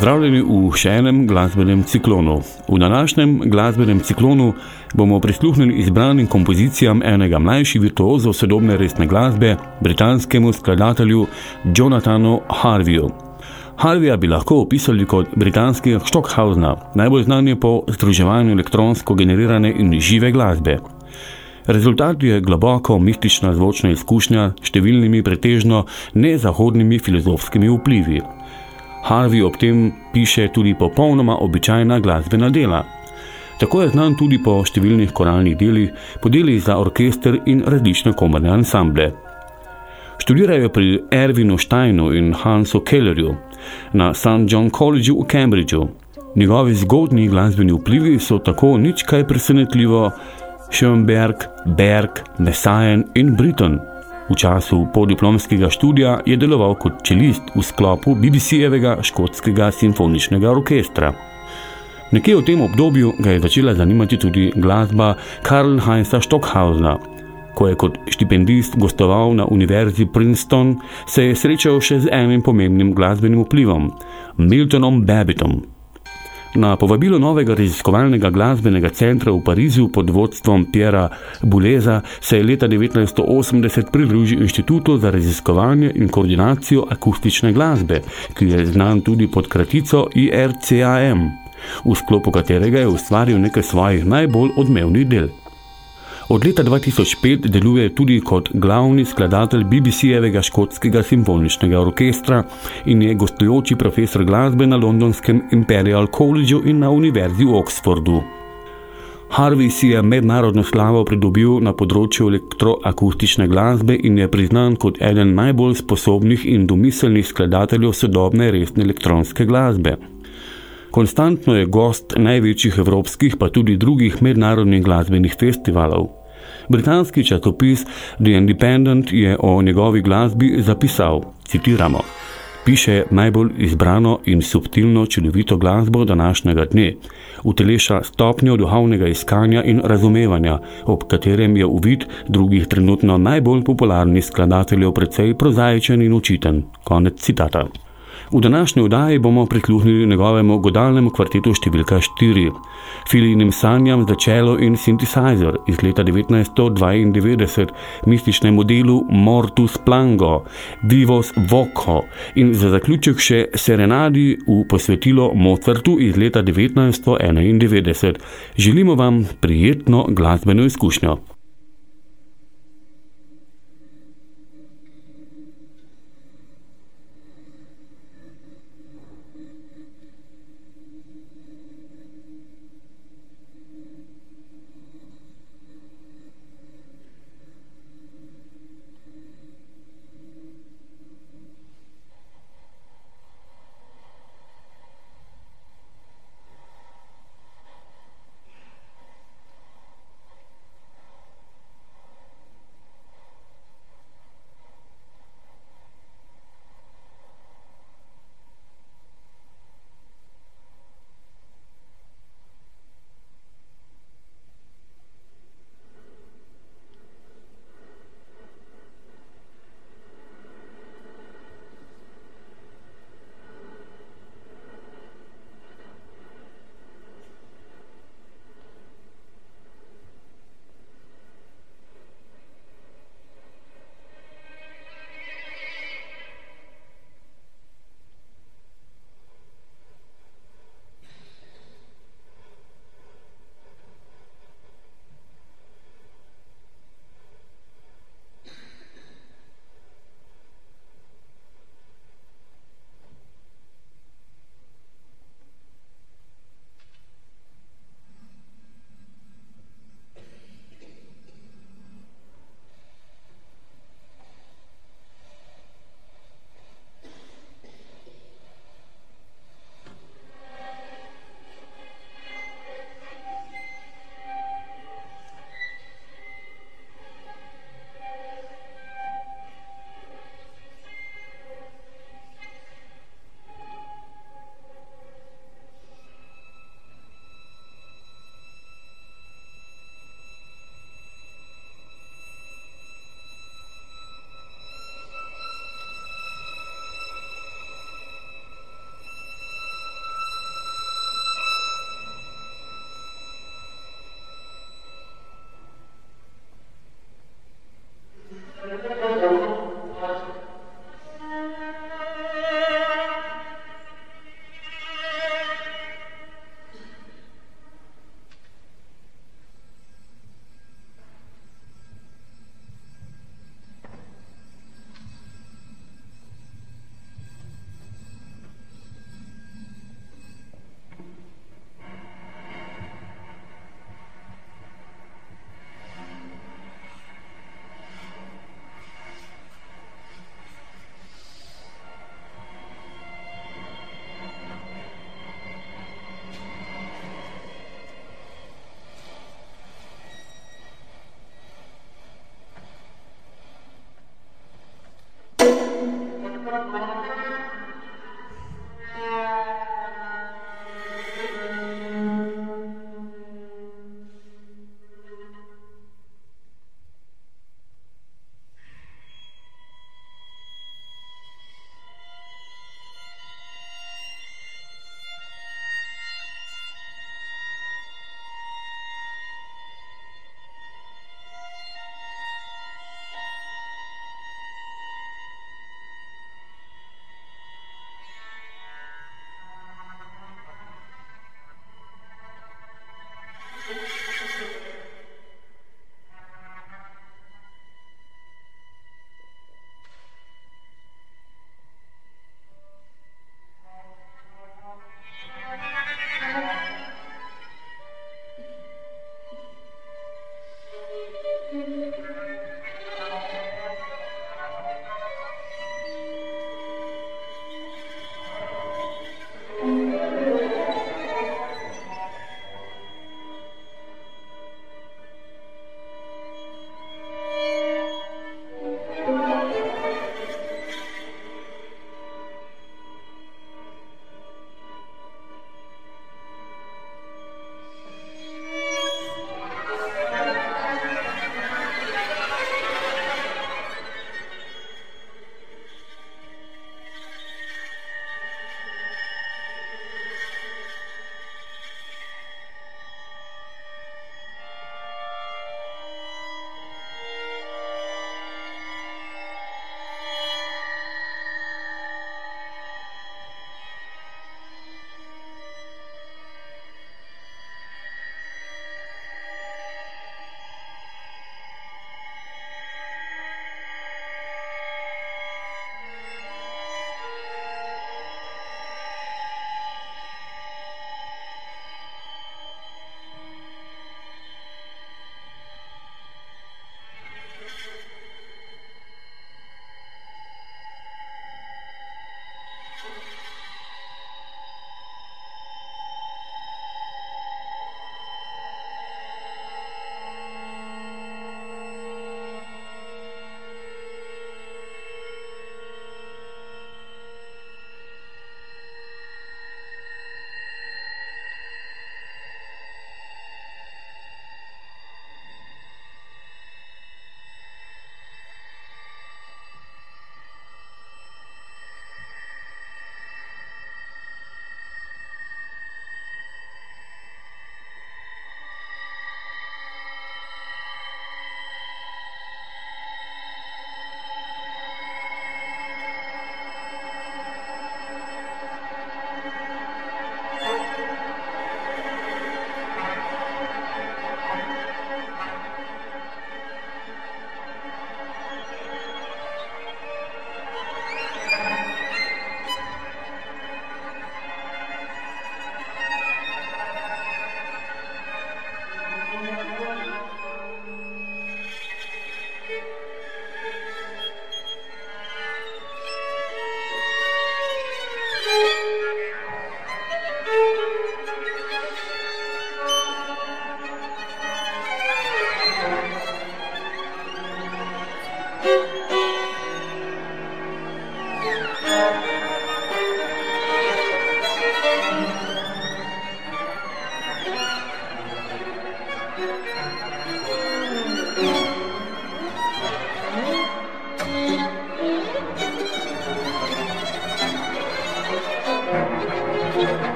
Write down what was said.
Pozdravljeni v še enem glasbenem ciklonu. V današnjem glasbenem ciklonu bomo prisluhnili izbranim kompozicijam enega mlajših virtuozov sodobne resne glasbe, britanskemu skladatelju Jonathanu Harveyju. Harveya bi lahko opisali kot britanskega Stockhausena, najbolj znan je po združevanju elektronsko generirane in žive glasbe. Rezultat je globoko mistična zvočna izkušnja s številnimi pretežno nezahodnimi filozofskimi vplivi. Harvey ob tem piše tudi popolnoma običajna glasbena dela. Tako je znan tudi po številnih koralnih delih, po delih za orkester in različne komorne ansamble. Študirajo pri Ervinu Steinu in Hansu Kellerju na St. John College v Cambridgeu. Njegovi zgodni glasbeni vplivi so tako nič kaj presenetljivo Schoenberg, Berg, Messiaen in Britton – V času podiplomskega študija je deloval kot čelist v sklopu BBC-evega škotskega simfoničnega orkestra. Nekje v tem obdobju ga je začela zanimati tudi glasba Karl Heinza Stockhausena. Ko je kot štipendist gostoval na univerzi Princeton, se je srečal še z enim pomembnim glasbenim vplivom, Miltonom Babbittom. Na povabilo novega raziskovalnega glasbenega centra v Parizu pod vodstvom Piera Buleza se je leta 1980 pridružil Inštitutu za raziskovanje in koordinacijo akustične glasbe, ki je znan tudi pod kratico IRCAM, v sklopu katerega je ustvaril nekaj svojih najbolj odmevnih del. Od leta 2005 deluje tudi kot glavni skladatelj BBC-evega škotskega simfoničnega orkestra in je gostujoči profesor glasbe na londonskem Imperial Collegeu in na univerzi v Oxfordu. Harvey si je mednarodno slavo pridobil na področju elektroakustične glasbe in je priznan kot eden najbolj sposobnih in domiselnih skladateljev sodobne resne elektronske glasbe. Konstantno je gost največjih evropskih pa tudi drugih mednarodnih glasbenih festivalov. Britanski časopis The Independent je o njegovi glasbi zapisal, citiramo, piše najbolj izbrano in subtilno čudovito glasbo današnjega dne, uteleša stopnjo duhovnega iskanja in razumevanja, ob katerem je uvid drugih trenutno najbolj popularnih skladateljev precej prozaičen in učiten. Konec citata. V današnji vdaji bomo prisluhnili njegovemu godalnemu kvartetu številka 4, Filinim sanjam za čelo in synthesizer iz leta 1992, mističnemu delu Mortus Plango, Vivos Voco in za zaključek še Serenadi v posvetilo Mozartu iz leta 1991. Želimo vam prijetno glasbeno izkušnjo.